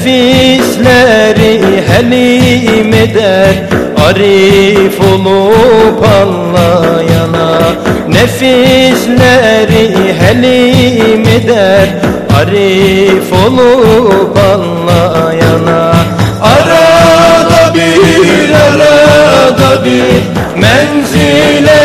Nefisleri helim eder Arif olup anlayana. Nefisleri helim eder Arif olup anlayana. Arada bir arada bir Menzile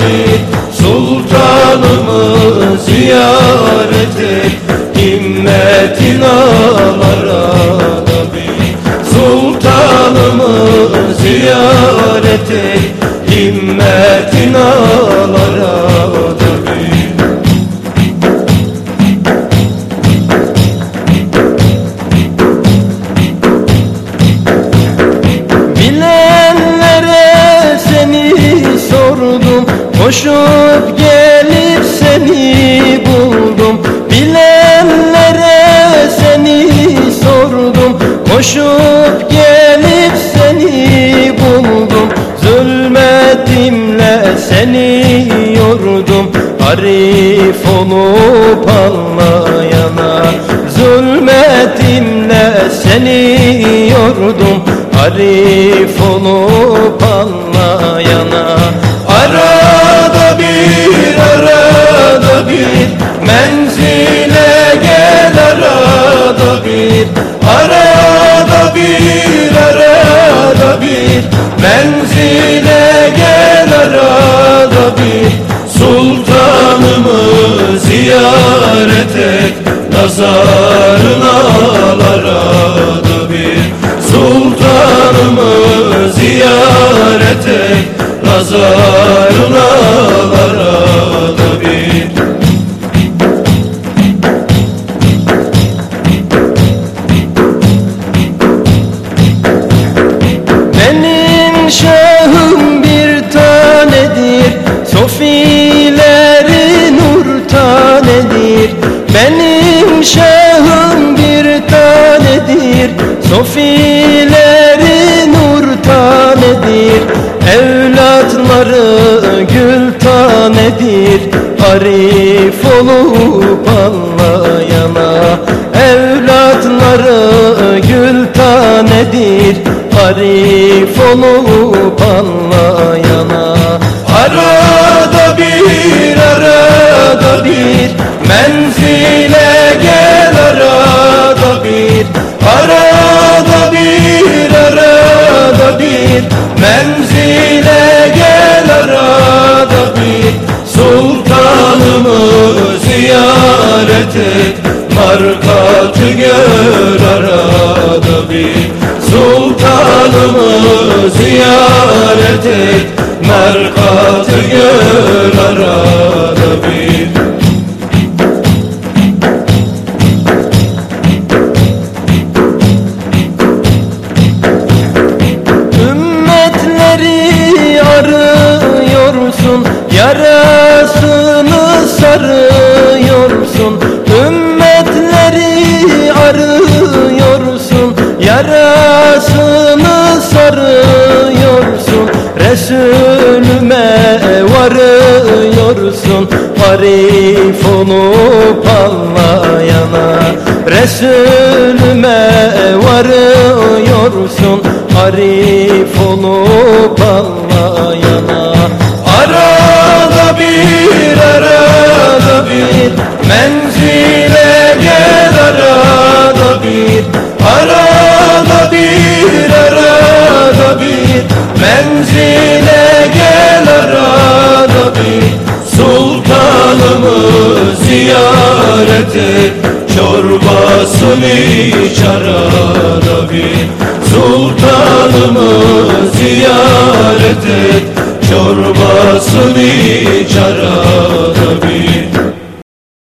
bir Sultanımı ziyaret et. Himmetin al arada bir Sultanımı ziyaret et. Himmetin al Koşup gelip seni buldum. Bilenlere seni sordum. Koşup gelip seni buldum. Zulmetimle seni yordum. Arif olup anlayana Zulmetimle seni yordum. Arif olup anlayana Menzile gel arada bir Arada bir arada bir. Menzile gel arada bir Sultanımı ziyaret et. Nazarına al arada bir. Sultanımı ziyaret et. Nazarına Sofileri nur tanedir Evlatları gül tanedir Arif olup anlayana Evlatları gül tanedir Arif olup anlayana. Arada bir arada bir Menzile gel Sultanımı ziyaret et Merkatı gör arada bir Ümmetleri arıyorsun Yarasını sarıyorsun. Ümmetleri arıyorsun Yarasını Resulüme varıyorsun Arif olup anlayana. Resulüme varıyorsun Arif olup anlayana. Arada bir arada bir Menzile gel Sultanımı ziyaret et Çorbasını iç arada Sultanımı ziyaret et Çorbasını iç arada